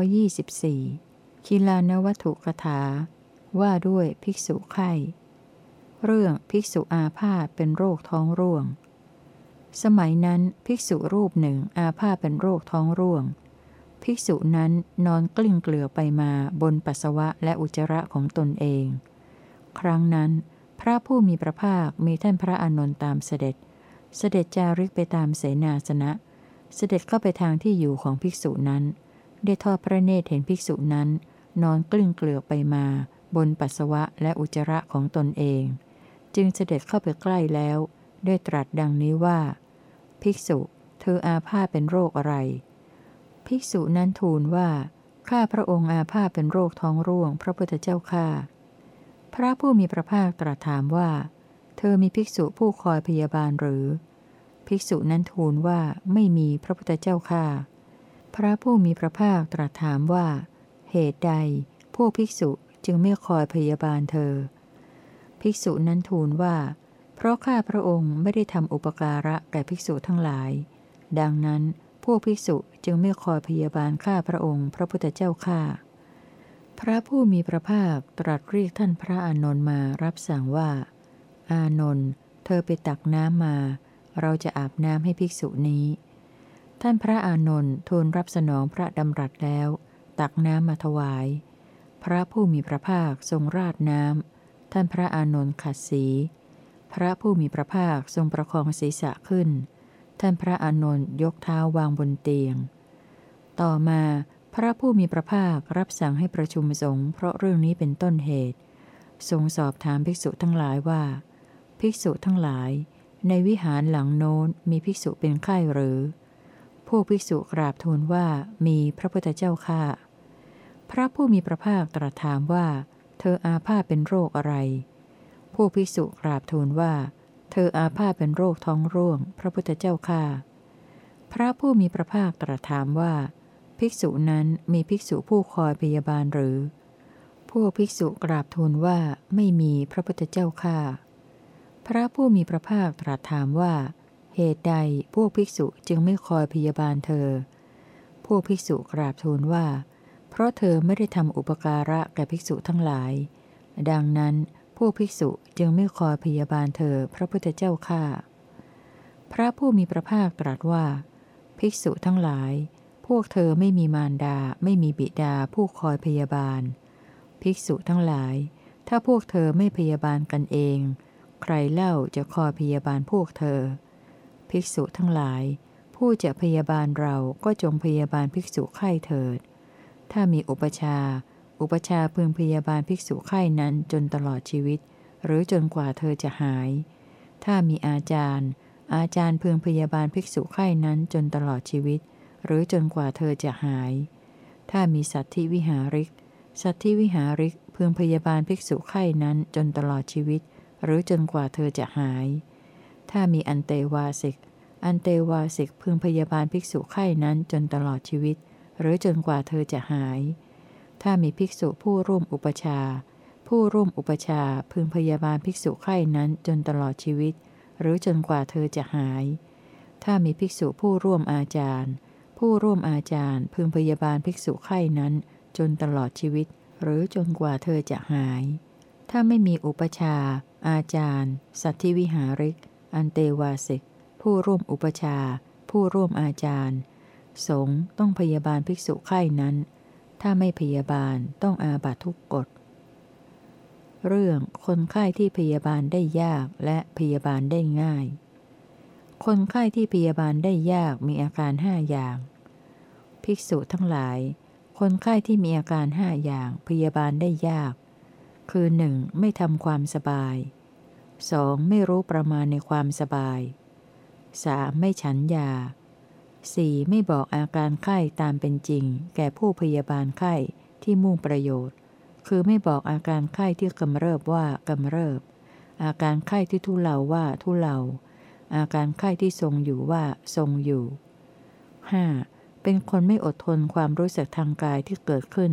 224คิลานวัตถุกถา ว่าด้วยภิกษุไข้ เรื่องภิกษุอาพาธเป็นโรคท้องร่วง สมัยนั้นภิกษุรูปหนึ่งอาพาธเป็นโรคท้องร่วง ภิกษุนั้นนอนกลิ้งเกลือไปมาบนปัสสาวะและอุจจาระของตนเอง ครั้งนั้นพระผู้มีพระภาคมีท่านพระอานนท์ตามเสด็จ เสด็จจาริกไปตามเสนาสนะ เสด็จเข้าไปทางที่อยู่ของภิกษุนั้น ได้ทอดพระเนตรเห็นภิกษุนั้น นอนกลิ้งเกลือไปมา บนปัสสาวะและอุจจาระของตนเอง จึงเสด็จเข้าไปใกล้แล้ว ได้ตรัสดังนี้ว่า ภิกษุ เธออาพาธเป็นโรคอะไร ภิกษุนั้นทูลว่า ข้าพระองค์อาพาธเป็นโรคท้องร่วง พระพุทธเจ้าข้าพระผู้มีพระภาคตรัสถามว่า เธอมีภิกษุผู้คอยพยาบาลหรือ ภิกษุนั้นทูลว่าไม่มีพระพุทธเจ้าข้า พระผู้มีพระภาคตรัสถามว่า เหตุใด พวกภิกษุจึงไม่คอยพยาบาลเธอ ภิกษุนั้นทูลว่า เพราะข้าพระองค์ไม่ได้ทำอุปการะแก่ภิกษุทั้งหลาย ดังนั้นพวกภิกษุจึงไม่คอยพยาบาลข้าพระองค์ พระพุทธเจ้าข้าพระผู้มีพระภาคตรัสเรียกท่านพระอานนท์มารับสั่งว่า อานนท์เธอไปตักน้ำมา เราจะอาบน้ำให้ภิกษุนี้ ท่านพระอานนท์ทูลรับสนองพระดำรัสแล้ว ตักน้ำมาถวาย พระผู้มีพระภาคทรงราดน้ำท่านพระอานนท์ขัดสี พระผู้มีพระภาคทรงประคองศีรษะขึ้น ท่านพระอานนท์ยกเท้าวางบนเตียง ต่อมาพระผู้มีพระภาครับสั่งให้ประชุมสงฆ์เพราะเรื่องนี้เป็นต้นเหตุ ทรงสอบถามภิกษุทั้งหลายว่า ภิกษุทั้งหลาย ในวิหารหลังโน้นมีภิกษุเป็นไข้หรือ ผู้ภิกษุกราบทูลว่ามีพระพุทธเจ้าข้าพระผู้มีพระภาคตรัสถามว่า เธออาพาธเป็นโรคอะไร ผู้ภิกษุกราบทูลว่า เธออาพาธเป็นโรคท้องร่วง พระพุทธเจ้าข้าพระผู้มีพระภาคตรัสถามว่า ภิกษุนั้นมีภิกษุผู้คอยพยาบาลหรือ ผู้ภิกษุกราบทูลว่าไม่มีพระพุทธเจ้าข้าพระผู้มีพระภาคตรัสถามว่า เหตุใดพวกภิกษุจึงไม่คอยพยาบาลเธอผู้ภิกษุกราบทูลว่า เพราะเธอไม่ได้ทำอุปการะแก่ภิกษุทั้งหลาย ดังนั้นผู้ภิกษุจึงไม่คอยพยาบาลเธอ พระพุทธเจ้าข้าพระผู้มีพระภาคตรัสว่า ภิกษุทั้งหลาย พวกเธอไม่มีมารดา ไม่มีบิดาผู้คอยพยาบาล ภิกษุทั้งหลาย ถ้าพวกเธอไม่พยาบาลกันเอง ใครเล่าจะคอยพยาบาลพวกเธอ ภิกษุทั้งหลาย ผู้จะพยาบาลเราก็จงพยาบาลภิกษุไข้เถิด ถ้ามีอุปชา อุปชาพึงพยาบาลภิกษุไข้นั้นจนตลอดชีวิต หรือจนกว่าเธอจะหาย ถ้ามีอาจารย์ อาจารย์พึงพยาบาลภิกษุไข้นั้นจนตลอดชีวิต หรือจนกว่าเธอจะหาย ถ้ามีสัตธิวิหาริก สัตธิวิหาริกพึงพยาบาลภิกษุไข้นั้นจนตลอดชีวิต หรือจนกว่าเธอจะหาย ถ้ามีอันเตวาสิก อันเตวาสิกพึงพยาบาลภิกษุไข้นั้นจนตลอดชีวิต หรือจนกว่าเธอจะหาย ถ้ามีภิกษุผู้ร่วมอุปชา ผู้ร่วมอุปชาพึงพยาบาลภิกษุไข้นั้นจนตลอดชีวิต หรือจนกว่าเธอจะหาย ถ้ามีภิกษุผู้ร่วมอาจารย์ ผู้ร่วมอาจารย์ พึงพยาบาลภิกษุไข้นั้น จนตลอดชีวิต หรือจนกว่าเธอจะหาย ถ้าไม่มีอุปชาอาจารย์ สัตธิวิหาริก อันเตวาสิก ผู้ร่วมอุปชา ผู้ร่วมอาจารย์ สงต้องพยาบาลภิกษุไข้นั้น ถ้าไม่พยาบาลต้องอาบัตทุกกฎ เรื่องคนไข้ที่พยาบาลได้ยากและพยาบาลได้ง่าย คนไข้ที่พยาบาลได้ยากมีอาการห้าอย่าง ภิกษุทั้งหลาย คนไข้ที่มีอาการห้าอย่างพยาบาลได้ยาก คือ 1. ไม่ทำความสบาย 2. ไม่รู้ประมาณในความสบาย 3. ไม่ฉันยา 4. ไม่บอกอาการไข้ตามเป็นจริง แก่ผู้พยาบาลไข้ที่มุ่งประโยชน์ คือไม่บอกอาการไข้ที่กำเริบว่ากำเริบ อาการไข้ที่ทุเลาว่าทุเลา อาการไข้ที่ทรงอยู่ว่าทรงอยู่ 5. เป็นคนไม่อดทนความรู้สึกทางกายที่เกิดขึ้น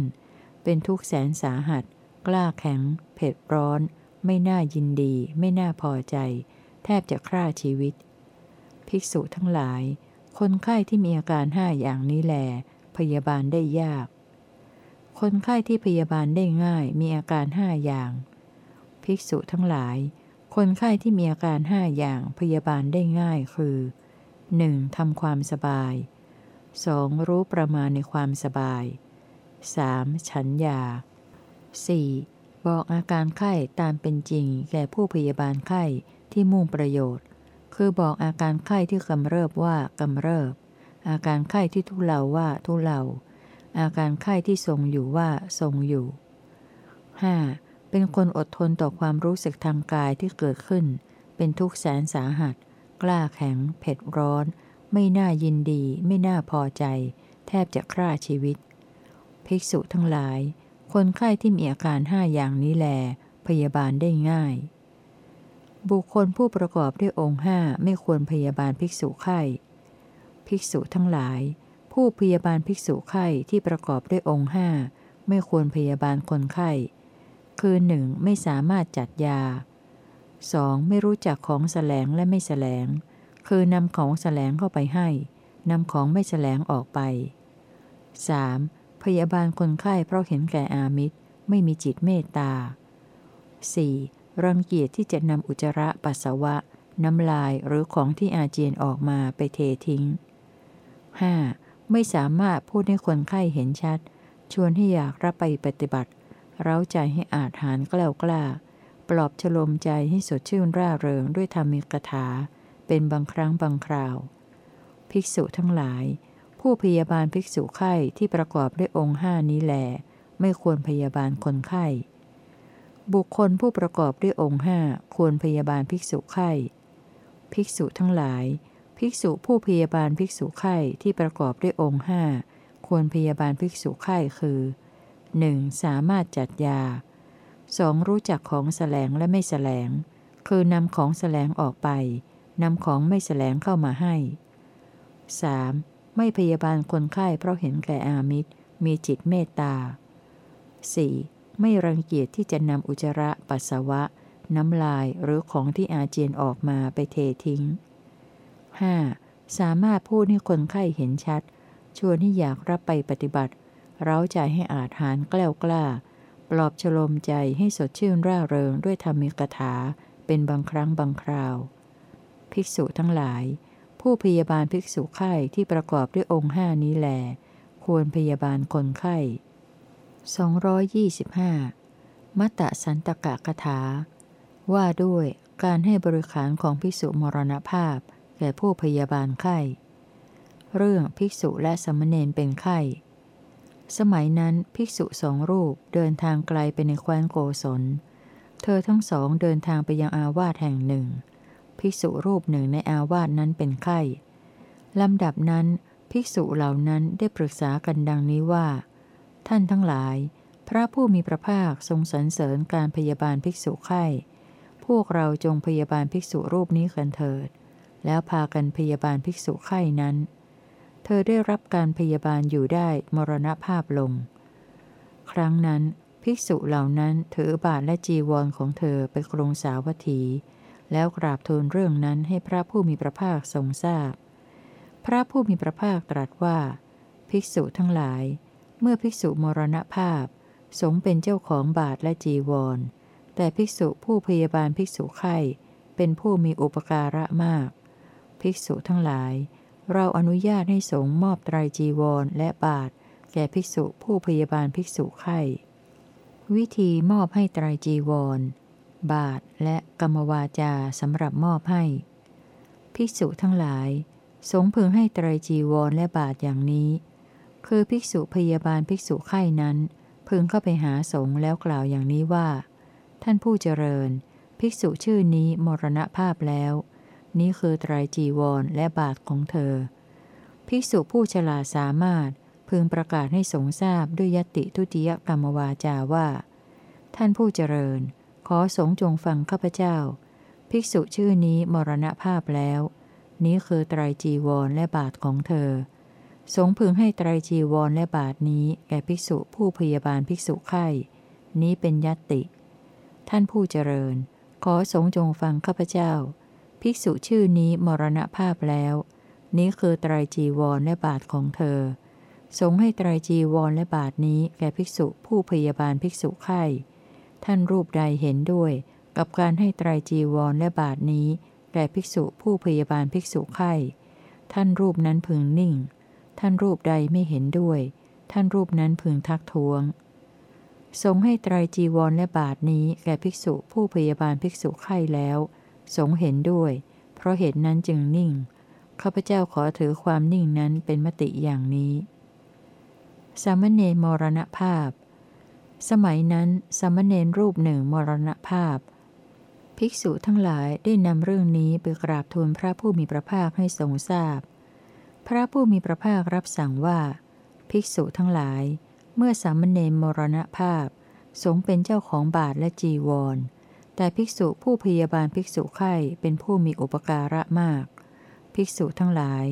เป็นทุกข์แสนสาหัส กล้าแข็ง เผ็ดร้อน ไม่น่ายินดี ไม่น่าพอใจ แทบจะฆ่าชีวิต ภิกษุทั้งหลาย คนไข้ที่มีอาการห้าอย่างนี้แล พยาบาลได้ยาก คนไข้ที่พยาบาลได้ง่ายมีอาการห้าอย่าง ภิกษุทั้งหลาย คนไข้ที่มีอาการห้าอย่างพยาบาลได้ง่ายคือ 1. ทำความสบาย 2. รู้ประมาณในความสบาย 3. ฉันยา 4. บอกอาการไข้ตามเป็นจริงแก่ผู้พยาบาลไข้ที่มุ่งประโยชน์ คือบอกอาการไข้ที่กำเริบว่ากำเริบ อาการไข้ที่ทุเลาว่าทุเลา อาการไข้ที่ทรงอยู่ว่าทรงอยู่ 5. เป็นคนอดทนต่อความรู้สึกทางกายที่เกิดขึ้น เป็นทุกข์แสนสาหัส กล้าแข็ง เผ็ดร้อน ไม่น่ายินดี ไม่น่าพอใจ แทบจะฆ่าชีวิต ภิกษุทั้งหลาย คนไข้ที่มีอาการห้าอย่างนี้แล พยาบาลได้ง่าย บุคคลผู้ประกอบด้วยองค์ห้าไม่ควรพยาบาลภิกษุไข้ ภิกษุทั้งหลาย ผู้พยาบาลภิกษุไข้ที่ประกอบด้วยองค์ห้าไม่ควรพยาบาลคนไข้ คือ 1. ไม่สามารถจัดยา 2. ไม่รู้จักของแสลงและไม่แสลง คือนำของแสลงเข้าไปให้นำของไม่แสลงออกไป 3. พยาบาลคนไข้เพราะเห็นแก่อามิตร ไม่มีจิตเมตตา 4. รังเกียจที่จะนำอุจจาระปัสสาวะ น้ำลายหรือของที่อาเจียนออกมาไปเททิ้ง 5. ไม่สามารถพูดให้คนไข้เห็นชัด ชวนให้อยากรับไปปฏิบัติ เร้าใจให้อาจหารกล้ากล้า ปลอบฉลมใจให้สดชื่นร่าเริงด้วยธรรมิกถา เป็นบางครั้งบางคราว ภิกษุทั้งหลาย ผู้พยาบาลภิกษุไข้ที่ประกอบด้วยองค์ห้านี้แหลไม่ควรพยาบาลคนไข้ บุคคลผู้ประกอบด้วยองค์ห้าควรพยาบาลภิกษุไข้ ภิกษุทั้งหลาย ภิกษุผู้พยาบาลภิกษุไข้ที่ประกอบด้วยองค์ห้าควรพยาบาลภิกษุไข้คือ 1. สามารถจัดยา 2. รู้จักของแสลงและไม่แสลง คือนำของแสลงออกไปนำของไม่แสลงเข้ามาให้ 3. ไม่พยาบาลคนไข้เพราะเห็นแก่อามิตร มีจิตเมตตา 4. ไม่รังเกียจที่จะนำอุจจาระปัสสาวะ น้ำลายหรือของที่อาเจียนออกมาไปเททิ้ง 5. สามารถพูดให้คนไข้เห็นชัด ชวนให้อยากรับไปปฏิบัติ เร้าใจให้อาจหารกล้ากล้า ปลอบฉลมใจให้สดชื่นร่าเริงด้วยธรรมิกถา เป็นบางครั้งบางคราว ภิกษุทั้งหลาย ผู้พยาบาลภิกษุไข้ที่ประกอบด้วยองค์ห้านี้แหลควรพยาบาลคนไข้ 225 มัตตสันตกะกถา ว่าด้วยการให้บริขารของภิกษุมรณภาพ แก่ผู้พยาบาลไข้ เรื่องภิกษุและสมณเณรเป็นไข้ สมัยนั้นภิกษุสองรูปเดินทางไกลไปในแคว้นโกศล เธอทั้งสองเดินทางไปยังอาวาสแห่งหนึ่ง ภิกษุรูปหนึ่งในอาวาสนั้นเป็นไข้ลำดับนั้นภิกษุเหล่านั้นได้ปรึกษากันดังนี้ว่า ท่านทั้งหลาย พระผู้มีพระภาคทรงสรรเสริญการพยาบาลภิกษุไข้ พวกเราจงพยาบาลภิกษุรูปนี้กันเถิด แล้วพากันพยาบาลภิกษุไข้นั้น เธอได้รับการพยาบาลอยู่ได้มรณภาพลง ครั้งนั้นภิกษุเหล่านั้นถือบาทและจีวรของเธอไปกรงสาวัตถี แล้วกราบทูลเรื่องนั้นให้พระผู้มีพระภาคทรงทราบพพระผู้มีพระภาคตรัสว่า ภิกษุทั้งหลาย เมื่อภิกษุมรณภาพ สงเป็นเจ้าของบาทและจีวร แต่ภิกษุผู้พยาบาลภิกษุไข้เป็นผู้มีอุปการะมาก ภิกษุทั้งหลาย เราอนุญาตให้สงมอบไตรจีวรและบาท แก่ภิกษุผู้พยาบาลภิกษุไข้ วิธีมอบให้ไตรจีวร บาทและกรรมวาจาสำหรับมอบให้ ภิกษุทั้งหลาย สงพึงให้ไตรจีวรและบาทอย่างนี้ คือภิกษุพยาบาลภิกษุไข้นั้น พึงเข้าไปหาสงแล้วกล่าวอย่างนี้ว่า ท่านผู้เจริญ ภิกษุชื่อนี้มรณภาพแล้ว นี้คือไตรจีวรและบาทของเธอ ภิกษุผู้ฉลาดสามารถพึงประกาศให้สงทราบด้วยยติทุติยกรรมวาจาว่า ท่านผู้เจริญ ขอสงจงฟังข้าพเจ้า ภิกษุชื่อนี้มรณภาพแล้ว นี้คือไตรจีวรและบาทของเธอ สงพึงให้ไตรจีวรและบาทนี้แก่ภิกษุผู้พยาบาลภิกษุไข้ นี้เป็นยติ ท่านผู้เจริญ ขอสงจงฟังข้าพเจ้า ภิกษุชื่อนี้มรณภาพแล้ว นี้คือไตรจีวรและบาทของเธอ สงให้ไตรจีวรและบาทนี้แก่ภิกษุผู้พยาบาลภิกษุไข้ ท่านรูปใดเห็นด้วย กับการให้ไตรจีวรและบาทนี้แก่ภิกษุผู้พยาบาลภิกษุไข้ ท่านรูปนั้นพึงนิ่ง ท่านรูปใดไม่เห็นด้วย ท่านรูปนั้นพึงทักท้วงสงให้ไตรจีวรและบาทนี้แก่ภิกษุผู้พยาบาลภิกษุไข้แล้ว สงเห็นด้วย เพราะเหตุนั้นจึงนิ่ง ข้าพเจ้าขอถือความนิ่งนั้นเป็นมติอย่างนี้ สามเณรมรณภาพ สมัยนั้นสามเณรรูปหนึ่งมรณภาพ ภิกษุทั้งหลายได้นำเรื่องนี้ไปกราบทูลพระผู้มีพระภาคให้ทรงทราบพพระผู้มีพระภาครับสั่งว่า ภิกษุทั้งหลาย เมื่อสามเณรมรณภาพ สงเป็นเจ้าของบาทและจีวร แต่ภิกษุผู้พยาบาลภิกษุไข้เป็นผู้มีอุปการะมาก ภิกษุทั้งหลาย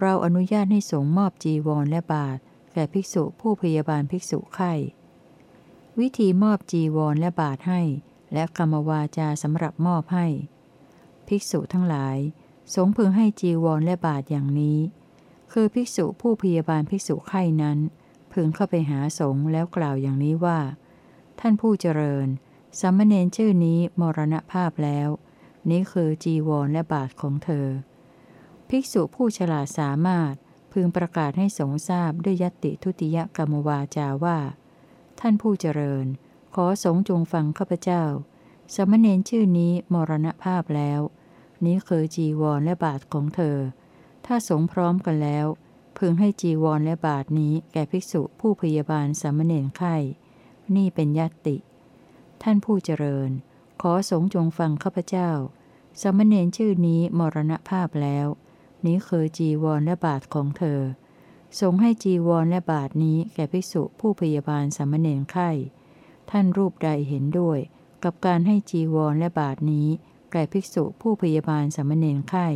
เราอนุญาตให้สงมอบจีวรและบาทแก่ภิกษุผู้พยาบาลภิกษุไข้ วิธีมอบจีวรและบาทให้ และกรรมวาจาสำหรับมอบให้ ภิกษุทั้งหลาย สงพึงให้จีวรและบาทอย่างนี้ คือภิกษุผู้พยาบาลภิกษุไข้นั้น พึงเข้าไปหาสงแล้วกล่าวอย่างนี้ว่า ท่านผู้เจริญสามเณรชื่อนี้มรณภาพแล้ว นี้คือจีวรและบาทของเธอ ภิกษุผู้ฉลาดสามารถพึงประกาศให้สงทราบด้วยยติทุติยกรรมวาจาว่า ท่านผู้เจริญ ขอสงจงฟังข้าพเจ้า สมณเณรชื่อนี้มรณภาพแล้ว นี้คือจีวรและบาทของเธอ ถ้าสงพร้อมกันแล้ว พึงให้จีวรและบาทนี้แก่ภิกษุผู้พยาบาลสมณเณรไข่นี่เป็นยัติ ท่านผู้เจริญ ขอสงจงฟังข้าพเจ้า สมณเณรชื่อนี้มรณภาพแล้ว นี้คือจีวรและบาทของเธอ สงให้จีวรและบาทนี้แก่ภิกษุผู้พยาบาลสามเณรไข่ท่านรูปใดเห็นด้วย กับการให้จีวรและบาทนี้ แก่ภิกษุผู้พยาบาลสามเณรไข่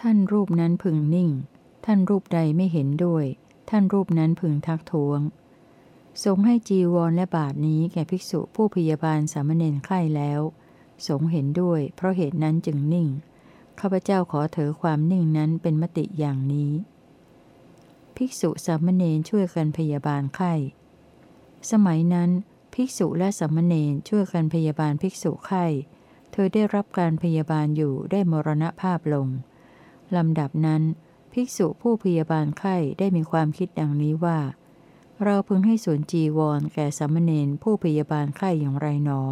ท่านรูปนั้นพึงนิ่ง ท่านรูปใดไม่เห็นด้วย ท่านรูปนั้นพึงทักท้วงสงให้จีวรและบาทนี้แก่ภิกษุผู้พยาบาลสามเณรไข่แล้ว สงเห็นด้วย เพราะเหตุนั้นจึงนิ่ง ข้าพเจ้าขอเถอความนิ่งนั้นเป็นมติอย่างนี้ ภิกษุสามเณรช่วยกันพยาบาลไข้ สมัยนั้น ภิกษุและสามเณรช่วยกันพยาบาลภิกษุไข้ เธอได้รับการพยาบาลอยู่ได้มรณภาพลง ลำดับนั้น ภิกษุผู้พยาบาลไข้ได้มีความคิดดังนี้ว่า เราพึงให้ส่วนจีวรแก่สามเณรผู้พยาบาลไข้อย่างไรหนอ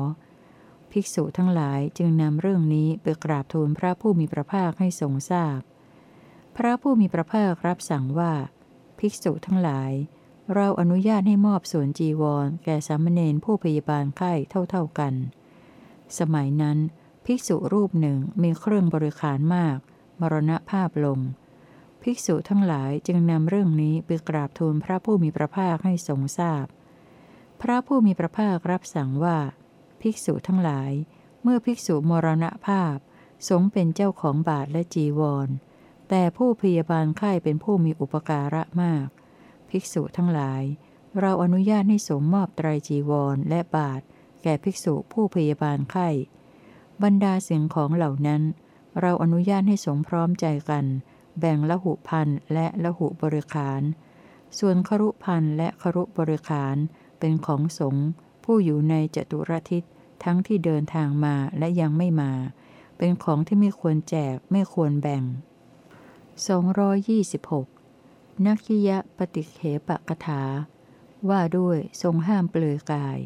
ภิกษุทั้งหลายจึงนำเรื่องนี้ไปกราบทูลพระผู้มีพระภาคให้ทรงทราบพพระผู้มีพระภาครับสั่งว่า ภิกษุทั้งหลาย เราอนุญาตให้มอบส่วนจีวร แก่สามเณรผู้พยาบาลไข้เท่าๆกัน สมัยนั้น ภิกษุรูปหนึ่งมีเครื่องบริขารมาก มรณภาพลง ภิกษุทั้งหลายจึงนำเรื่องนี้ไปกราบทูลพระผู้มีพระภาคให้ทรงทราบพพระผู้มีพระภาครับสั่งว่า ภิกษุทั้งหลาย เมื่อภิกษุมรณภาพสงเป็นเจ้าของบาทและจีวร แต่ผู้พยาบาลไข้เป็นผู้มีอุปการะมาก ภิกษุทั้งหลาย เราอนุญาตให้สงมอบไตรจีวรและบาท แก่ภิกษุผู้พยาบาลไข้ บรรดาสิ่งของเหล่านั้น เราอนุญาตให้สงพร้อมใจกัน แบ่งละหุพันและละหุบริขาร ส่วนครุพันและครุบริขารเป็นของสงผู้อยู่ในจตุรทิศทั้งที่เดินทางมาและยังไม่มา เป็นของที่ไม่ควรแจกไม่ควรแบ่ง 226 นักขิยะปฏิเขปกถา ว่าด้วยทรงห้ามเปลือยกาย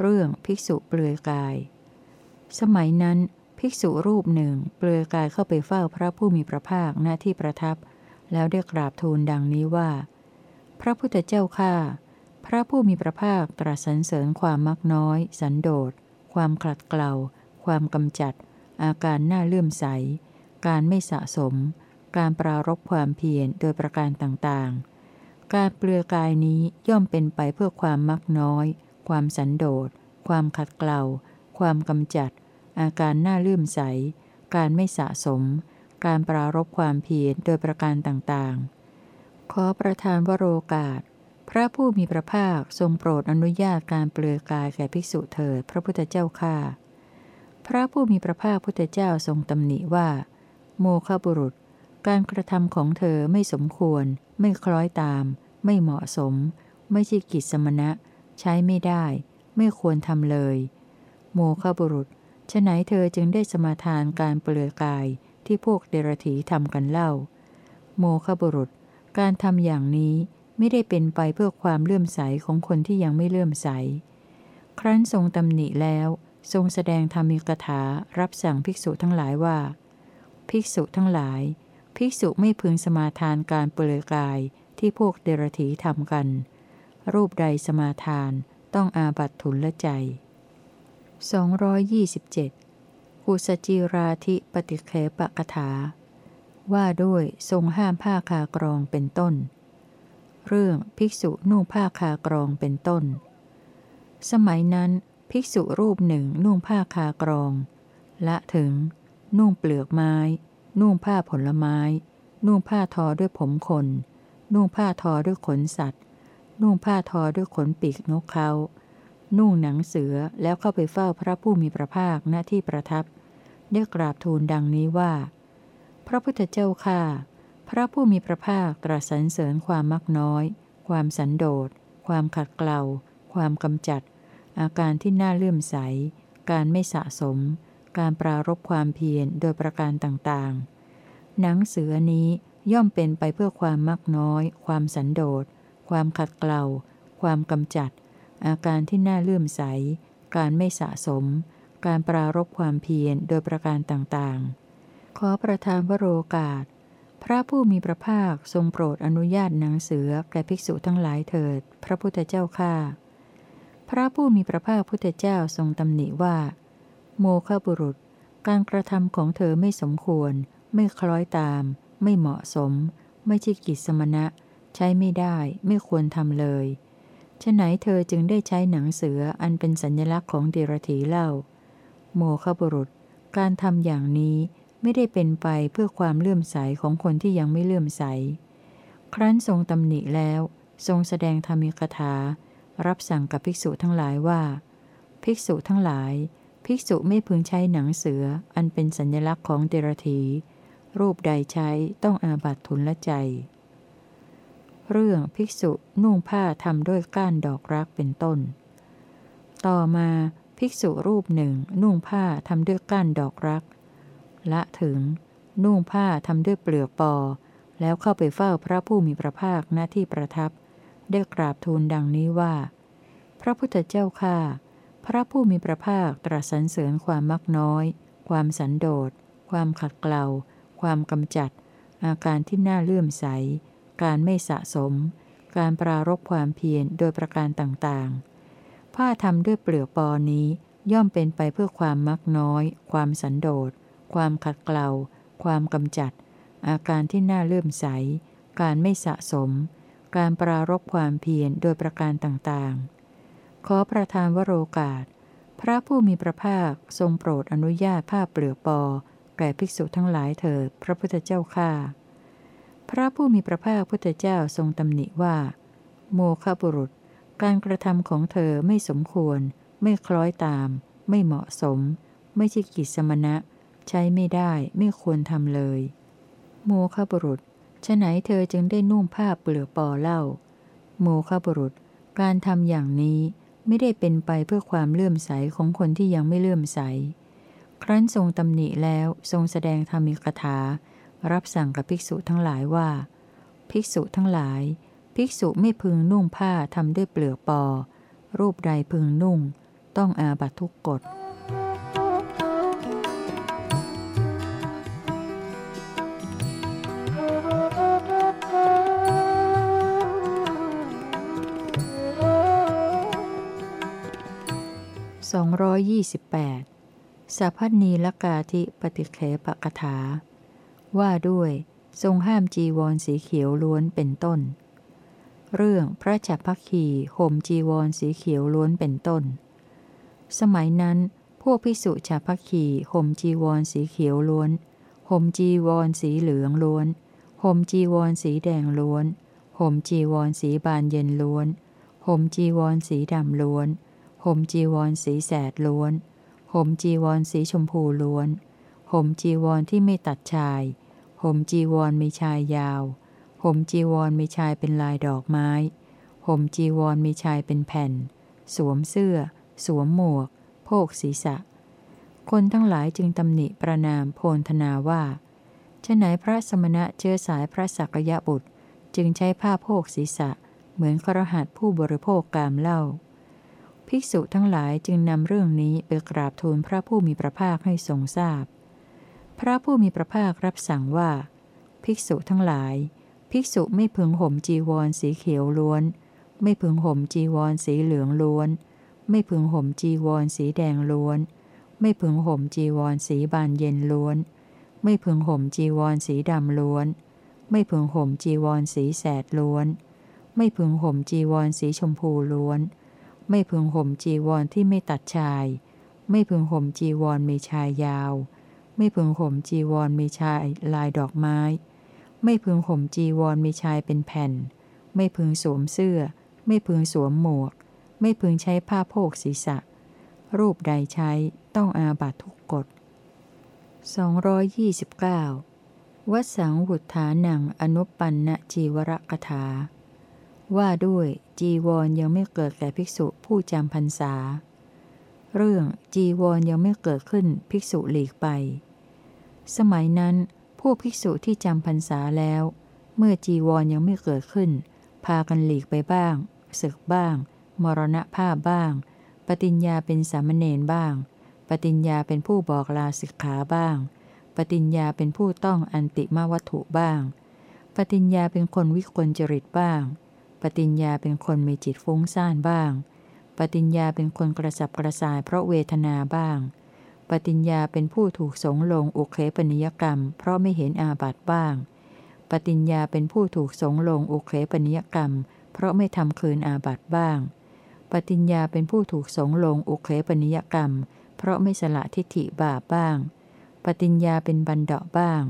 เรื่องภิกษุเปลือยกาย สมัยนั้นภิกษุรูปหนึ่งเปลือยกายเข้าไปเฝ้าพระผู้มีพระภาคหน้าที่ประทับ แล้วได้กราบทูลดังนี้ว่า พระพุทธเจ้าข้าพระผู้มีพระภาคตรัสสรรเสริญความมักน้อย สันโดษ ความขลัดเกลา ความกำจัด อาการน่าเลื่อมใส การไม่สะสม การปรารบความเพียรโดยประการต่างๆ การเปลือยกายนี้ย่อมเป็นไปเพื่อความมักน้อย ความสันโดษ ความขัดเกลา ความกำจัด อาการน่าเลื่อมใส การไม่สะสม การปรารบความเพียรโดยประการต่างๆ ขอประทานวโรกาส พระผู้มีพระภาคทรงโปรดอนุญาตการเปลือยกายแก่ภิกษุเถิดพระพุทธเจ้าข้าพระผู้มีพระภาคพุทธเจ้าทรงตำหนิว่า โมฆบุรุษ การกระทำของเธอไม่สมควร ไม่คล้อยตาม ไม่เหมาะสม ไม่ใช่กิจสมณะ ใช้ไม่ได้ ไม่ควรทำเลย โมฆะบุรุษฉะไหนเธอจึงได้สมาทานการเปลือยกายที่พวกเดรถีทำกันเล่า โมฆะบุรุษ การทำอย่างนี้ไม่ได้เป็นไปเพื่อความเลื่อมใสของคนที่ยังไม่เลื่อมใส ครั้นทรงตำหนิแล้ว ทรงแสดงธรรมิกถารับสั่งภิกษุทั้งหลายว่า ภิกษุทั้งหลาย ภิกษุไม่พึงสมาทานการเปลือยกายที่พวกเดรถีทำกัน รูปใดสมาทานต้องอาบัตทุนละใจ 227กุสจิราธิปฏิเคปกถา ว่าด้วยทรงห้ามผ้าคากรองเป็นต้น เรื่องภิกษุนุ่งผ้าคากรองเป็นต้น สมัยนั้นภิกษุรูปหนึ่งนุ่งผ้าคากรอง ละถึง นุ่งเปลือกไม้ นุ่งผ้าผลไม้ นุ่งผ้าทอด้วยผมคน นุ่งผ้าทอด้วยขนสัตว์ นุ่งผ้าทอด้วยขนปีกนกเขา นุ่งหนังเสือแล้วเข้าไปเฝ้าพระผู้มีพระภาคณที่ประทับ ได้กราบทูลดังนี้ว่า พระพุทธเจ้าข้าพระผู้มีพระภาคตรัสสรรเสริญความมักน้อย ความสันโดษ ความขัดเกลา ความกำจัด อาการที่น่าเลื่อมใส การไม่สะสม การปรารบความเพียรโดยประการต่างๆ หนังเสือนี้ย่อมเป็นไปเพื่อความมักน้อย ความสันโดษ ความขัดเกลาความกำจัด อาการที่น่าเลื่อมใส การไม่สะสม การปรารบความเพียรโดยประการต่างๆ ขอประทานวโรกาส พระผู้มีพระภาคทรงโปรดอนุญาตหนังเสือแก่ภิกษุทั้งหลายเถิด พระพุทธเจ้าข้าพระผู้มีพระภาคพุทธเจ้าทรงตำหนิว่า โมฆะบุรุษ การกระทำของเธอไม่สมควร ไม่คล้อยตาม ไม่เหมาะสม ไม่ใช่กิจสมณะ ใช้ไม่ได้ ไม่ควรทำเลยฉไหนเธอจึงได้ใช้หนังเสืออันเป็นสัญลักษณ์ของเดรธีเล่า โมฆะบุรุษ การทำอย่างนี้ไม่ได้เป็นไปเพื่อความเลื่อมใสของคนที่ยังไม่เลื่อมใส ครั้นทรงตำหนิแล้ว ทรงแสดงธรรมิกถา รับสั่งกับภิกษุทั้งหลายว่า ภิกษุทั้งหลาย ภิกษุไม่พึงใช้หนังเสือ อันเป็นสัญลักษณ์ของเดรธีรูปใดใช้ต้องอาบัตทุนละใจ เรื่องภิกษุนุ่งผ้าทำด้วยก้านดอกรักเป็นต้น ต่อมาภิกษุรูปหนึ่ง นุ่งผ้าทำด้วยก้านดอกรัก ละถึง นุ่งผ้าทำด้วยเปลือกปอ แล้วเข้าไปเฝ้าพระผู้มีพระภาคณที่ประทับ ได้กราบทูลดังนี้ว่า พระพุทธเจ้าข้า พระผู้มีพระภาคตรัสสรรเสริญความมักน้อย ความสันโดษ ความขัดเกลา ความกำจัด อาการที่น่าเลื่อมใส การไม่สะสม การปรารบความเพียรโดยประการต่างๆ ผ้าทำด้วยเปลือกปอนี้ย่อมเป็นไปเพื่อความมักน้อย ความสันโดษ ความขัดเกลา ความกำจัด อาการที่น่าเลื่อมใส การไม่สะสม การปรารบความเพียรโดยประการต่างๆ ขอประทานวโรกาส พระผู้มีพระภาคทรงโปรดอนุญาตผ้าเปลือกปอ แก่ภิกษุทั้งหลายเถิดพระพุทธเจ้าข้าพระผู้มีพระภาคพุทธเจ้าทรงตำหนิว่า โมฆะบุรุษ การกระทำของเธอไม่สมควร ไม่คล้อยตาม ไม่เหมาะสม ไม่ใช่กิจสมณะ ใช้ไม่ได้ไม่ควรทำเลย โมฆะบุรุษฉไหนเธอจึงได้นุ่งผ้าเปลือกปอเล่า โมฆะบุรุษ การทำอย่างนี้ ไม่ได้เป็นไปเพื่อความเลื่อมใสของคนที่ยังไม่เลื่อมใส ครั้นทรงตำหนิแล้วทรงแสดงธรรมิกถา รับสั่งกับภิกษุทั้งหลายว่า ภิกษุทั้งหลาย ภิกษุไม่พึงนุ่งผ้าทำด้วยเปลือกปอ รูปใดพึงนุ่ง ต้องอาบัตทุกกฎ สองร้อยยี่สิบแปดสัพพนีลกาธิปฏิเคปกถา ว่าด้วยทรงห้ามจีวรสีเขียวล้วนเป็นต้น เรื่องพระจักพักขีห่มจีวรสีเขียวล้วนเป็นต้น สมัยนั้น พวกพิสุจักพักขีห่มจีวรสีเขียวล้วนห่มจีวรสีเหลืองล้วนห่มจีวรสีแดงล้วนห่มจีวรสีบานเย็นล้วนห่มจีวรสีดำล้วน ห่มจีวรสีแสดล้วน ห่มจีวรสีชมพูล้วน ห่มจีวรที่ไม่ตัดชาย ห่มจีวรมีชายยาว ห่มจีวรมีชายเป็นลายดอกไม้ ห่มจีวรมีชายเป็นแผ่น สวมเสื้อ สวมหมวก โพกศีรษะ คนทั้งหลายจึงตำหนิประนามโพนธนาว่าฉไหนพระสมณะเชื้อสายพระสักยะบุตร จึงใช้ผ้าโพกศีรษะ เหมือนครหัสผู้บริโภคกามเล่า ภิกษุทั้งหลายจึงนำเรื่องนี้ไปกราบทูลพระผู้มีพระภาคให้ทรงทราบพพระผู้มีพระภาครับสั่งว่า ภิกษุทั้งหลาย ภิกษุไม่พึงห่มจีวรสีเขียวล้วน ไม่พึงห่มจีวรสีเหลืองล้วน ไม่พึงห่มจีวรสีแดงล้วน ไม่พึงห่มจีวรสีบานเย็นล้วน ไม่พึงห่มจีวรสีดำล้วน ไม่พึงห่มจีวรสีแสดล้วน ไม่พึงห่มจีวรสีชมพูล้วน ไม่พึงห่มจีวรที่ไม่ตัดชาย ไม่พึงห่มจีวรมีชายยาว ไม่พึงห่มจีวรมีชายลายดอกไม้ ไม่พึงห่มจีวรมีชายเป็นแผ่น ไม่พึงสวมเสื้อ ไม่พึงสวมหมวก ไม่พึงใช้ผ้าโพกศีรษะ รูปใดใช้ต้องอาบัตทุกกฎ229 วัสังหุฐานังอนุปันนจีวรกถา ว่าด้วย จีวรยังไม่เกิดแก่ภิกษุผู้จำพรรษา เรื่องจีวรยังไม่เกิดขึ้นภิกษุหลีกไป สมัยนั้น พวกภิกษุที่จำพรรษาแล้ว เมื่อจีวรยังไม่เกิดขึ้น พากันหลีกไปบ้างศึกบ้าง มรณภาพบ้าง ปฏิญญาเป็นสามเณรบ้าง ปฏิญญาเป็นผู้บอกลาสิกขาบ้าง ปฏิญญาเป็นผู้ต้องอันติมาวัตถุบ้าง ปฏิญญาเป็นคนวิกลจริตบ้าง ปฏิญญาเป็นคนมีจิตฟุ้งซ่านบ้าง ปฏิญญาเป็นคนกระสับกระส่ายเพราะเวทนาบ้าง ปฏิญญาเป็นผู้ถูกสงลงอุเคปนิยกรรม เพราะไม่เห็นอาบัติบ้าง ปฏิญญาเป็นผู้ถูกสงลงอุเคปนิยกรรม เพราะไม่ทำคืนอาบัติบ้าง ปฏิญญาเป็นผู้ถูกสงลงอุเคปนิยกรรม เพราะไม่สละทิฏฐิบาปบ้าง ปฏิญญาเป็นบันเดาะบ้าง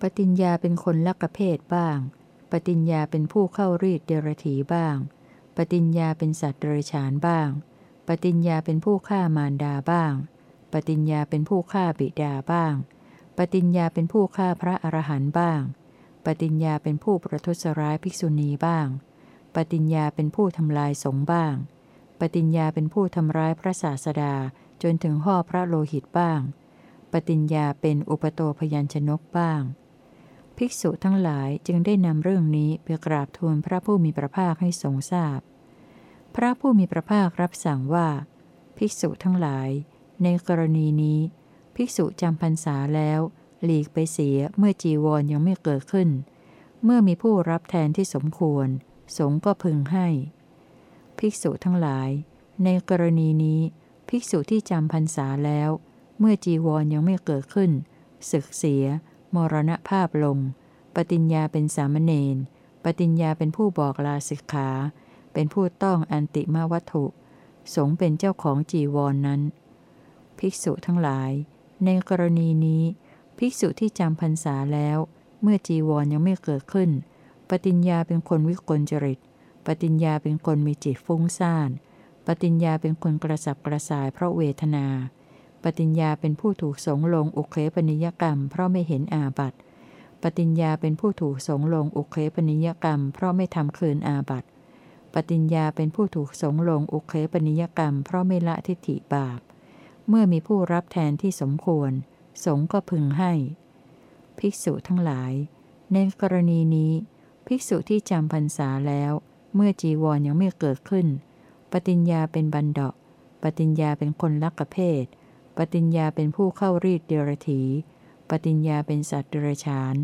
ปฏิญญาเป็นคนลักกะเพศบ้าง ปฏิญญาเป็นผู้เข้ารีดเดรถีบ้าง ปฏิญญาเป็นสัตว์เดรฉานบ้าง ปฏิญญาเป็นผู้ฆ่ามารดาบ้าง ปฏิญญาเป็นผู้ฆ่าบิดาบ้าง ปฏิญญาเป็นผู้ฆ่าพระอรหันต์บ้าง ปฏิญญาเป็นผู้ประทุษร้ายภิกษุณีบ้าง ปฏิญญาเป็นผู้ทำลายสงฆ์บ้าง ปฏิญญาเป็นผู้ทำร้ายพระศาสดาจนถึงห่อพระโลหิตบ้าง ปฏิญญาเป็นอุปโตพยัญชนกบ้าง ภิกษุทั้งหลายจึงได้นำเรื่องนี้ไปกราบทูลพระผู้มีพระภาคให้ทรงทราบพพระผู้มีพระภาครับสั่งว่า ภิกษุทั้งหลาย ในกรณีนี้ ภิกษุจำพรรษาแล้ว หลีกไปเสียเมื่อจีวรยังไม่เกิดขึ้น เมื่อมีผู้รับแทนที่สมควร สงก็พึงให้ ภิกษุทั้งหลาย ในกรณีนี้ ภิกษุที่จำพรรษาแล้ว เมื่อจีวรยังไม่เกิดขึ้น ศึกเสีย มรณภาพลง ปฏิญญาเป็นสามเณร ปฏิญญาเป็นผู้บอกลาสิกขา เป็นผู้ต้องอันติมาวัตถุ สงเป็นเจ้าของจีวรนนั้น ภิกษุทั้งหลาย ในกรณีนี้ ภิกษุที่จำพรรษาแล้ว เมื่อจีวรยังไม่เกิดขึ้น ปฏิญญาเป็นคนวิกลจริต ปฏิญญาเป็นคนมีจิตฟุ้งซ่าน ปฏิญญาเป็นคนกระสับกระส่ายเพราะเวทนา ปฏิญญาเป็นผู้ถูกสงลงอุเคปนิยกรรม เพราะไม่เห็นอาบัติปฏิญญาเป็นผู้ถูกสงลงอุเคปนิยกรรม เพราะไม่ทำคืนอาบัติปฏิญญาเป็นผู้ถูกสงลงอุเคปนิยกรรม เพราะไม่ละทิฏฐิบาป เมื่อมีผู้รับแทนที่สมควร สงก็พึงให้ ภิกษุทั้งหลาย ในกรณีนี้ ภิกษุที่จำพรรษาแล้ว เมื่อจีวรยังไม่เกิดขึ้น ปฏิญญาเป็นบันดาปฏิญญาเป็นคนลักกเพศ ปฏิญญาเป็นผู้เข้ารีดเดรถี ปฏิญญาเป็นสัตว์เดรัจฉาน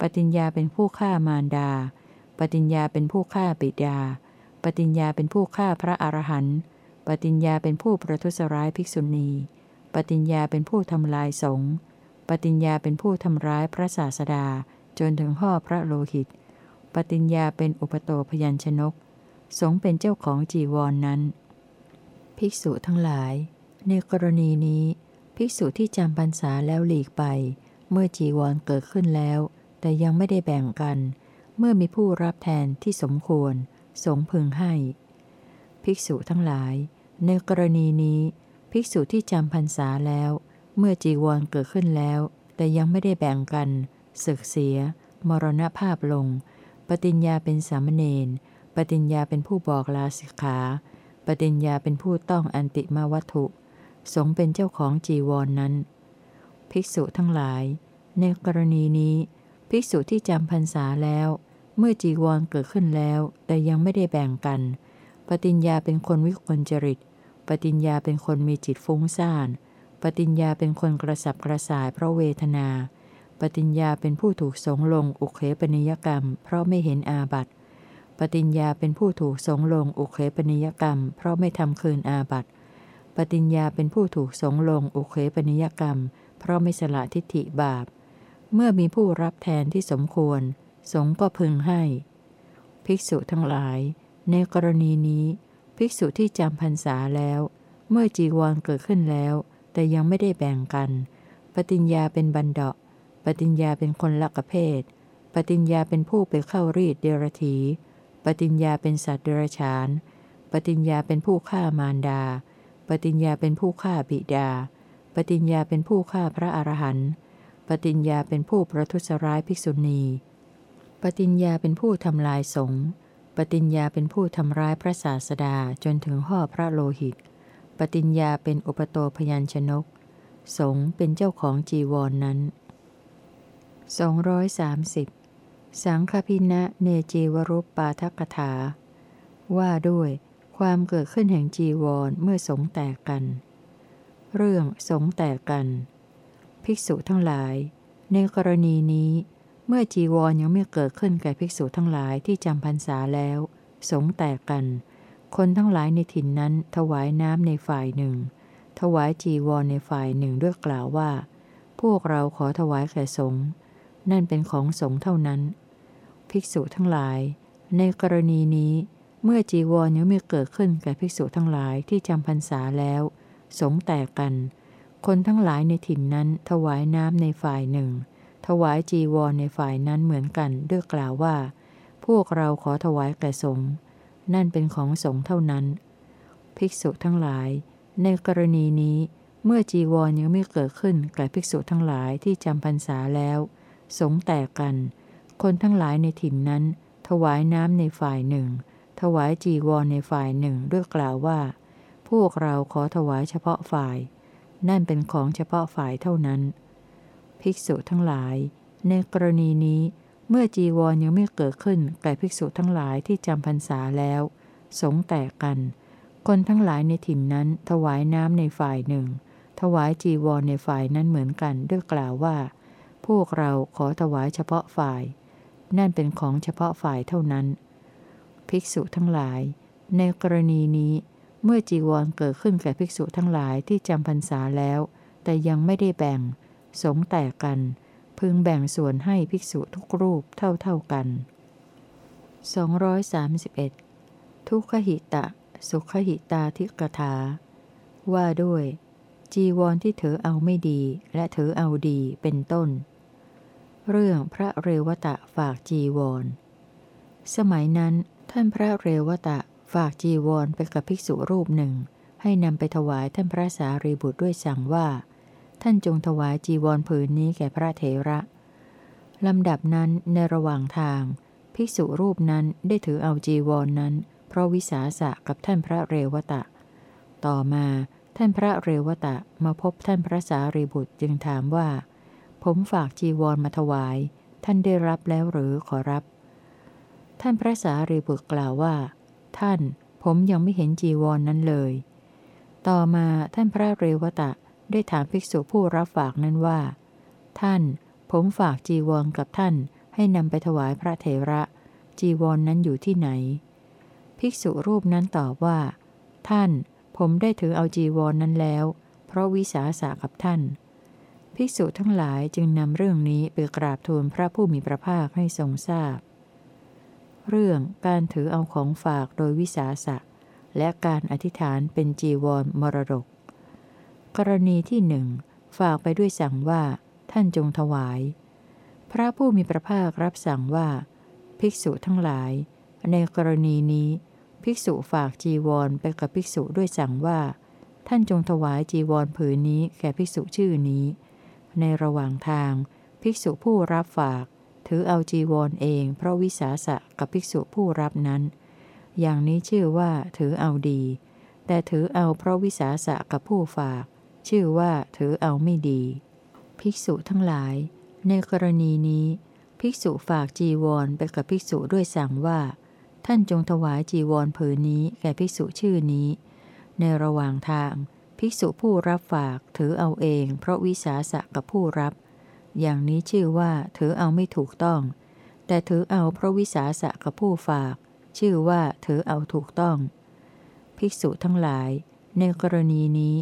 ปฏิญญาเป็นผู้ฆ่ามารดา ปฏิญญาเป็นผู้ฆ่าปิดา ปฏิญญาเป็นผู้ฆ่าพระอรหันต์ ปฏิญญาเป็นผู้ประทุษร้ายภิกษุณี ปฏิญญาเป็นผู้ทำลายสงฆ์ ปฏิญญาเป็นผู้ทำร้ายพระศาสดา จนถึงห่อพระโลหิต ปฏิญญาเป็นอุปโตพยัญชนก สงเป็นเจ้าของจีวรนนั้น ภิกษุทั้งหลาย ในกรณีนี้ ภิกษุที่จำพรรษาแล้วหลีกไป เมื่อจีวรเกิดขึ้นแล้ว แต่ยังไม่ได้แบ่งกัน เมื่อมีผู้รับแทนที่สมควร สงพึงให้ ภิกษุทั้งหลาย ในกรณีนี้ ภิกษุที่จำพรรษาแล้ว เมื่อจีวรเกิดขึ้นแล้ว แต่ยังไม่ได้แบ่งกัน ศึกเสีย มรณภาพลง ปฏิญญาเป็นสามเณรปฏิญญาเป็นผู้บอกลาสิกขา ปฏิญญาเป็นผู้ต้องอันติมาวัตถุ สงเป็นเจ้าของจีวรนนั้น ภิกษุทั้งหลาย ในกรณีนี้ ภิกษุที่จำพรรษาแล้ว เมื่อจีวรเกิดขึ้นแล้ว แต่ยังไม่ได้แบ่งกัน ปฏิญญาเป็นคนวิกลจริต ปฏิญญาเป็นคนมีจิตฟุ้งซ่าน ปฏิญญาเป็นคนกระสับกระส่ายเพราะเวทนา ปฏิญญาเป็นผู้ถูกสงลงอุเคปนิยกรรม เพราะไม่เห็นอาบัติปฏิญญาเป็นผู้ถูกสงลงอุเคปนิยกรรม เพราะไม่ทำคืนอาบัติ ปฏิญญาเป็นผู้ถูกสงลงอุเคปนิยกรรม เพราะไม่สละทิฏฐิบาป เมื่อมีผู้รับแทนที่สมควร สงก็พึงให้ ภิกษุทั้งหลาย ในกรณีนี้ ภิกษุที่จำพรรษาแล้ว เมื่อจีวรเกิดขึ้นแล้ว แต่ยังไม่ได้แบ่งกัน ปฏิญญาเป็นบันดาปฏิญญาเป็นคนละกเพศปฏิญญาเป็นผู้ไปเข้ารีดเดรถีปฏิญญาเป็นสัตว์เดรัจฉาน ปฏิญญาเป็นผู้ฆ่ามารดา ปฏิญญาเป็นผู้ฆ่าบิดา ปฏิญญาเป็นผู้ฆ่าพระอรหันต์ปฏิญญาเป็นผู้ประทุษร้ายภิกษุณี ปฏิญญาเป็นผู้ทำลายสงฆ์ปฏิญญาเป็นผู้ทำร้ายพระศาสดาจนถึงห่อพระโลหิต ปฏิญญาเป็นอุปโตพยัญชนก สงฆ์เป็นเจ้าของจีวรนนั้น 230 สังคพินะเนจีวรุปปาทกถา ว่าด้วย ความเกิดขึ้นแห่งจีวรเมื่อสงแตกกัน เรื่องสงแตกกัน ภิกษุทั้งหลาย ในกรณีนี้ เมื่อจีวรยังไม่เกิดขึ้นแก่ภิกษุทั้งหลายที่จำพรรษาแล้ว สงแตกกัน คนทั้งหลายในถิ่นนั้นถวายน้ำในฝ่ายหนึ่ง ถวายจีวรในฝ่ายหนึ่งด้วยกล่าวว่า พวกเราขอถวายแก่สงนั่นเป็นของสงเท่านั้น ภิกษุทั้งหลาย ในกรณีนี้ เมื่อจีวรยังไม่เกิดขึ้นแก่ภิกษุทั้งหลายที่จำพรรษาแล้ว สงแตกกัน คนทั้งหลายในถิ่นนั้นถวายน้ำในฝ่ายหนึ่ง ถวายจีวรในฝ่ายนั้นเหมือนกันด้วยกล่าวว่า พวกเราขอถวายแก่สงนั่นเป็นของสงเท่านั้น ภิกษุทั้งหลาย ในกรณีนี้ เมื่อจีวรยังไม่เกิดขึ้นแก่ภิกษุทั้งหลายที่จำพรรษาแล้ว สงแตกกัน คนทั้งหลายในถิ่นนั้น ถวายน้ำในฝ่ายหนึ่ง ถวายจีวรในฝ่ายหนึ่งด้วยกล่าวว่า พวกเราขอถวายเฉพาะฝ่าย นั่นเป็นของเฉพาะฝ่ายเท่านั้น ภิกษุทั้งหลาย ในกรณีนี้เมื่อจีวรยังไม่เกิดขึ้นแก่ภิกษุทั้งหลายที่จำพรรษาแล้ว สงแตกกัน คนทั้งหลายในถิ่นนั้นถวายน้ำในฝ่ายหนึ่ง ถวายจีวรในฝ่ายนั้นเหมือนกันด้วยกล่าวว่า พวกเราขอถวายเฉพาะฝ่าย นั่นเป็นของเฉพาะฝ่ายเท่านั้น ภิกษุทั้งหลาย ในกรณีนี้ เมื่อจีวรเกิดขึ้นแก่ภิกษุทั้งหลายที่จำพรรษาแล้ว แต่ยังไม่ได้แบ่ง สงแตกกัน พึงแบ่งส่วนให้ภิกษุทุกรูปเท่าเท่ากัน 231 ทุกขหิตะ สุขหิตาทิกถา ว่าด้วย จีวรที่เธอเอาไม่ดีและเธอเอาดีเป็นต้น เรื่องพระเรวตะฝากจีวร สมัยนั้น ท่านพระเรวตะฝากจีวรไปกับภิกษุรูปหนึ่ง ให้นำไปถวายท่านพระสารีบุตรด้วยสั่งว่า ท่านจงถวายจีวรผืนนี้แก่พระเถระลำดับนั้นในระหว่างทาง ภิกษุรูปนั้นได้ถือเอาจีวรนนั้น เพราะวิสาสะกับท่านพระเรวตะ ต่อมาท่านพระเรวตะมาพบท่านพระสารีบุตรจึงถามว่า ผมฝากจีวรมาถวาย ท่านได้รับแล้วหรือขอรับ ท่านพระสารีบุตรกล่าวว่า ท่านผมยังไม่เห็นจีวรนนั้นเลย ต่อมาท่านพระเรวตะได้ถามภิกษุผู้รับฝากนั้นว่า ท่าน ผมฝากจีวรกับท่านให้นำไปถวายพระเถระ จีวรนนั้นอยู่ที่ไหน ภิกษุรูปนั้นตอบว่า ท่าน ผมได้ถือเอาจีวรนนั้นแล้ว เพราะวิสาสะกับท่าน ภิกษุทั้งหลายจึงนำเรื่องนี้ไปกราบทูลพระผู้มีพระภาคให้ทรงทราบ เรื่องการถือเอาของฝากโดยวิสาสะ และการอธิษฐานเป็นจีวรมรดก กรณีที่หนึ่งฝากไปด้วยสั่งว่า ท่านจงถวาย พระผู้มีพระภาครับสั่งว่า ภิกษุทั้งหลาย ในกรณีนี้ ภิกษุฝากจีวรไปกับภิกษุด้วยสั่งว่า ท่านจงถวายจีวรผืนนี้แก่ภิกษุชื่อนี้ ในระหว่างทาง ภิกษุผู้รับฝาก ถือเอาจีวรเองเพราะวิสาสะกับภิกษุผู้รับนั้น อย่างนี้ชื่อว่าถือเอาดี แต่ถือเอาเพราะวิสาสะกับผู้ฝาก ชื่อว่าถือเอาไม่ดี ภิกษุทั้งหลาย ในกรณีนี้ ภิกษุฝากจีวรไปกับภิกษุด้วยสั่งว่า ท่านจงถวายจีวรผืนนี้แก่ภิกษุชื่อนี้ ในระหว่างทาง ภิกษุผู้รับฝากถือเอาเอง เพราะวิสาสะกับผู้รับ อย่างนี้ชื่อว่าถือเอาไม่ถูกต้อง แต่ถือเอาพระวิสาสะกับผู้ฝาก ชื่อว่าถือเอาถูกต้อง ภิกษุทั้งหลาย ในกรณีนี้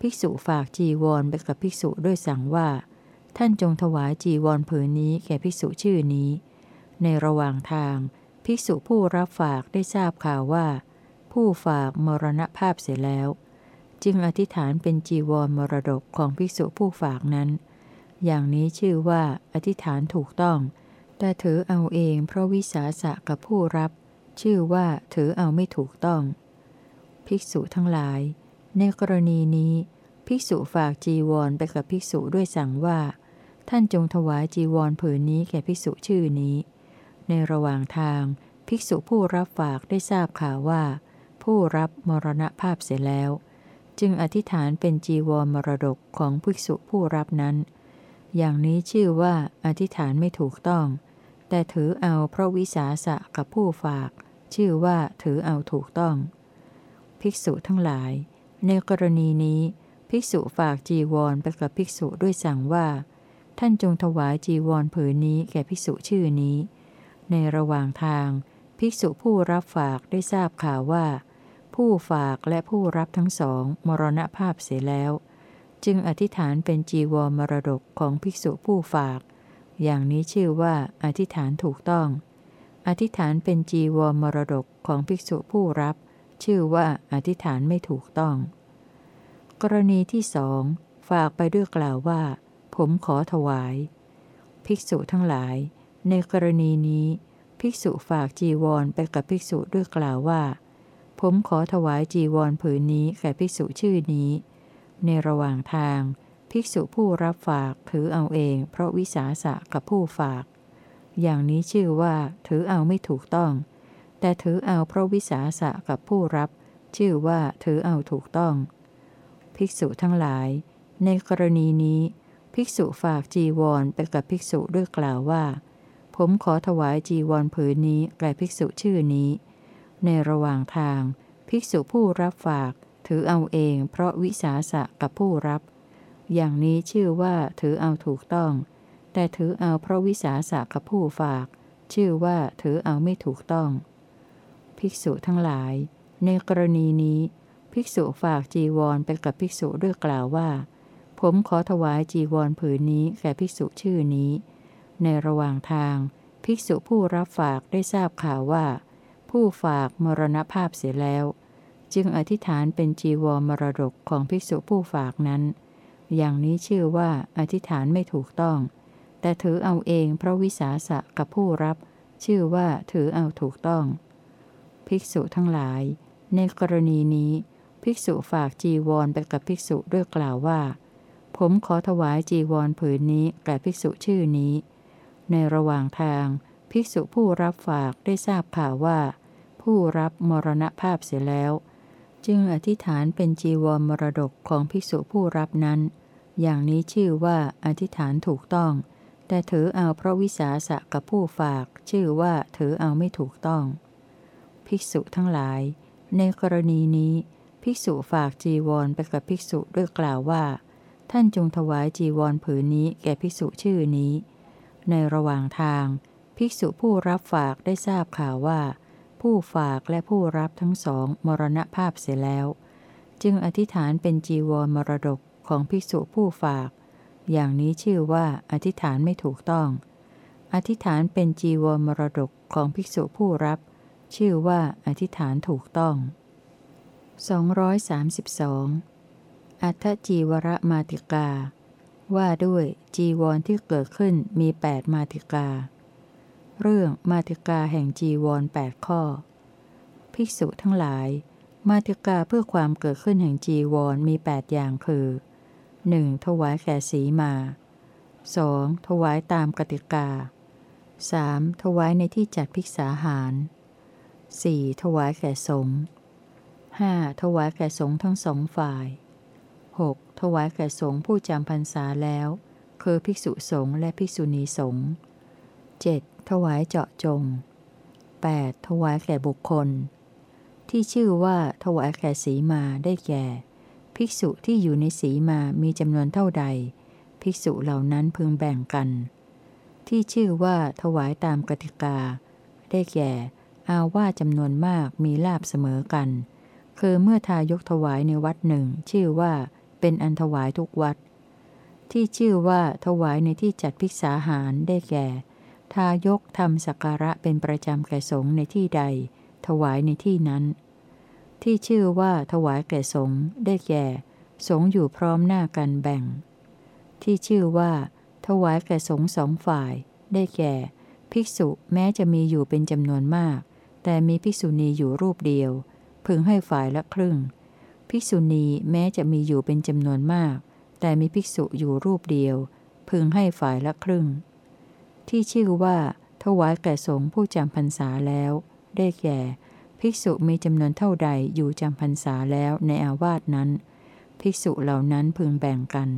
ภิกษุฝากจีวรไปกับภิกษุด้วยสั่งว่า ท่านจงถวายจีวรผืนนี้แก่ภิกษุชื่อนี้ ในระหว่างทาง ภิกษุผู้รับฝากได้ทราบข่าวว่า ผู้ฝากมรณภาพเสียแล้ว จึงอธิษฐานเป็นจีวรมรดกของภิกษุผู้ฝากนั้น อย่างนี้ชื่อว่าอธิษฐานถูกต้อง แต่ถือเอาเองเพราะวิสาสะกับผู้รับ ชื่อว่าถือเอาไม่ถูกต้อง ภิกษุทั้งหลาย ในกรณีนี้ ภิกษุฝากจีวรไปกับภิกษุด้วยสั่งว่า ท่านจงถวายจีวรผืนนี้แก่ภิกษุชื่อนี้ ในระหว่างทาง ภิกษุผู้รับฝากได้ทราบข่าวว่า ผู้รับมรณภาพเสียแล้ว จึงอธิษฐานเป็นจีวรมรดกของภิกษุผู้รับนั้น อย่างนี้ชื่อว่าอธิษฐานไม่ถูกต้อง แต่ถือเอาเพราะวิสาสะกับผู้ฝาก ชื่อว่าถือเอาถูกต้อง ภิกษุทั้งหลาย ในกรณีนี้ ภิกษุฝากจีวรไปกับภิกษุด้วยสั่งว่า ท่านจงถวายจีวรผืนนี้แก่ภิกษุชื่อนี้ ในระหว่างทาง ภิกษุผู้รับฝากได้ทราบข่าวว่า ผู้ฝากและผู้รับทั้งสองมรณภาพเสียแล้ว จึงอธิษฐานเป็นจีวรมรดกของภิกษุผู้ฝาก อย่างนี้ชื่อว่าอธิษฐานถูกต้อง อธิษฐานเป็นจีวรมรดกของภิกษุผู้รับ ชื่อว่าอธิษฐานไม่ถูกต้อง กรณีที่สองฝากไปด้วยกล่าวว่า ผมขอถวาย ภิกษุทั้งหลาย ในกรณีนี้ ภิกษุฝากจีวรไปกับภิกษุด้วยกล่าวว่า ผมขอถวายจีวรผืนนี้แก่ภิกษุชื่อนี้ ในระหว่างทาง ภิกษุผู้รับฝากถือเอาเอง เพราะวิสาสะกับผู้ฝาก อย่างนี้ชื่อว่าถือเอาไม่ถูกต้อง แต่ถือเอาเพราะวิสาสะกับผู้รับ ชื่อว่าถือเอาถูกต้อง ภิกษุทั้งหลาย ในกรณีนี้ ภิกษุฝากจีวรไปกับภิกษุด้วยกล่าวว่า ผมขอถวายจีวรผืนนี้แก่ภิกษุชื่อนี้ ในระหว่างทาง ภิกษุผู้รับฝาก ถือเอาเองเพราะวิสาสะกับผู้รับ อย่างนี้ชื่อว่าถือเอาถูกต้อง แต่ถือเอาเพราะวิสาสะกับผู้ฝาก ชื่อว่าถือเอาไม่ถูกต้อง ภิกษุทั้งหลาย ในกรณีนี้ ภิกษุฝากจีวรไปกับภิกษุด้วยกล่าวว่า ผมขอถวายจีวรผืนนี้แก่ภิกษุชื่อนี้ ในระหว่างทาง ภิกษุผู้รับฝากได้ทราบข่าวว่า ผู้ฝากมรณภาพเสียแล้ว จึงอธิษฐานเป็นจีวรมรดกของภิกษุผู้ฝากนั้น อย่างนี้ชื่อว่าอธิษฐานไม่ถูกต้อง แต่ถือเอาเองเพราะวิสาสะกับผู้รับ ชื่อว่าถือเอาถูกต้อง ภิกษุทั้งหลาย ในกรณีนี้ ภิกษุฝากจีวรไปกับภิกษุด้วยกล่าวว่า ผมขอถวายจีวรผืนนี้แก่ภิกษุชื่อนี้ ในระหว่างทาง ภิกษุผู้รับฝากได้ทราบข่าวว่า ผู้รับมรณภาพเสียแล้ว จึงอธิษฐานเป็นจีวรมรดกของภิกษุผู้รับนั้น อย่างนี้ชื่อว่าอธิษฐานถูกต้อง แต่ถือเอาพระวิสาสะกับผู้ฝาก ชื่อว่าถือเอาไม่ถูกต้อง ภิกษุทั้งหลาย ในกรณีนี้ ภิกษุฝากจีวรไปกับภิกษุด้วยกล่าวว่า ท่านจงถวายจีวรผืนนี้แก่ภิกษุชื่อนี้ ในระหว่างทาง ภิกษุผู้รับฝากได้ทราบข่าวว่า ผู้ฝากและผู้รับทั้งสองมรณภาพเสียแล้ว จึงอธิษฐานเป็นจีวรมรดกของภิกษุผู้ฝาก อย่างนี้ชื่อว่าอธิษฐานไม่ถูกต้อง อธิษฐานเป็นจีวรมรดกของภิกษุผู้รับ ชื่อว่าอธิษฐานถูกต้อง 232 อัทจีวรมาติกา ว่าด้วยจีวรที่เกิดขึ้นมีแปดมาติกา เรื่องมาติกาแห่งจีวรแปดข้อ ภิกษุทั้งหลาย มาติกาเพื่อความเกิดขึ้นแห่งจีวรมีแปดอย่างคือ 1. ถวายแก่สีมา 2. ถวายตามกติกา 3. ถวายในที่จัดภิกษาหาร 4. ถวายแก่สงฆ์ 5. ถวายแก่สงฆ์ทั้งสองฝ่าย 6. ถวายแก่สงฆ์ผู้จำพรรษาแล้ว คือภิกษุสงฆ์และภิกษุณีสงฆ์ 7. ถวายเจาะจง 8. ถวายแก่บุคคล ที่ชื่อว่าถวายแก่สีมาได้แก่ ภิกษุที่อยู่ในสีมามีจำนวนเท่าใด ภิกษุเหล่านั้นพึงแบ่งกัน ที่ชื่อว่าถวายตามกติกา ได้แก่ อาว่าจำนวนมากมีลาบเสมอกัน คือเมื่อทายกถวายในวัดหนึ่ง ชื่อว่าเป็นอันถวายทุกวัด ที่ชื่อว่าถวายในที่จัดภิกษาหารได้แก่ ทายกทำสักการะเป็นประจำแก่สงในที่ใด ถวายในที่นั้น ที่ชื่อว่าถวายแก่สงได้แก่ สงอยู่พร้อมหน้ากันแบ่ง ที่ชื่อว่า ถวายแก่สงสองฝ่าย ได้แก่ ภิกษุแม้จะมีอยู่เป็นจำนวนมาก แต่มีภิกษุณีอยู่รูปเดียว พึงให้ฝ่ายละครึ่ง ภิกษุณีแม้จะมีอยู่เป็นจำนวนมาก แต่มีภิกษุอยู่รูปเดียว พึงให้ฝ่ายละครึ่ง ที่ชื่อว่า ถวายแก่สงฆ์ผู้จำพรรษาแล้ว ได้แก่ ภิกษุมีจำนวนเท่าใดอยู่จำพรรษาแล้วในอาวาสนั้น ภิกษุเหล่านั้นพึงแบ่งกัน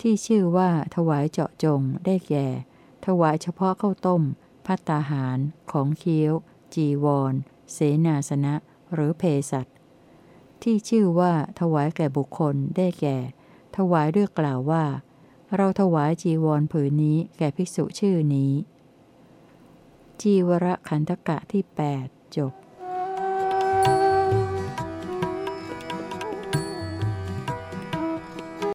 ที่ชื่อว่า ถวายเจาะจง ได้แก่ ถวายเฉพาะข้าวต้มพัตตาหาร ของเคี้ยว จีวร เสนาสนะ หรือเพสัตที่ชื่อว่า ถวายแก่บุคคล ได้แก่ ถวายด้วยกล่าวว่า เราถวายจีวรผืนนี้แก่ภิกษุชื่อนี้ จีวรขันธกะที่ 8 จบ